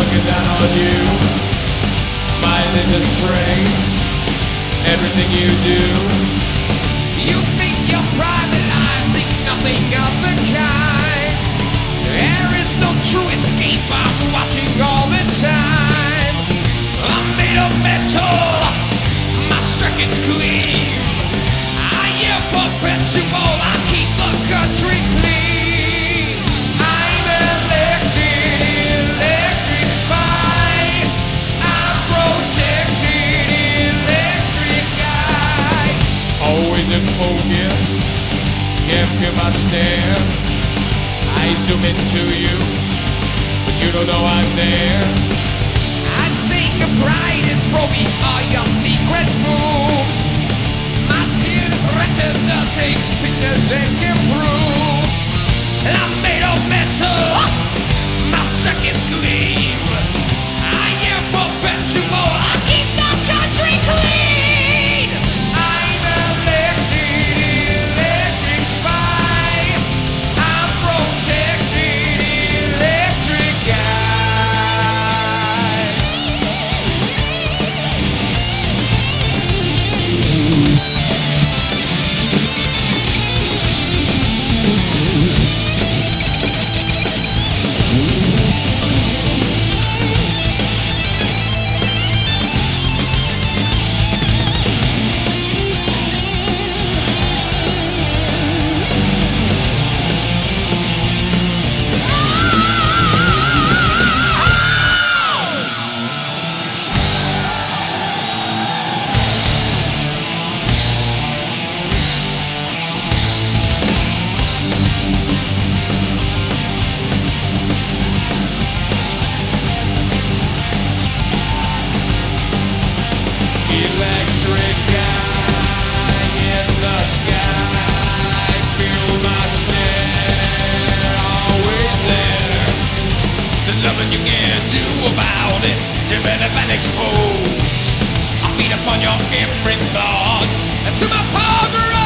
looking down on you. My vision shrinks. Everything you do. You think you're private, I think nothing of the kind. There is no true escape, I'm watching all the time. I'm made of metal, my circuits clean. I am perpetual. In focus, can't feel my stare. I zoom into you, but you don't know I'm there. I take a pride in probing all your secret moves. Been exposed. I beat upon your every thought. And to my power